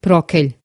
Prokel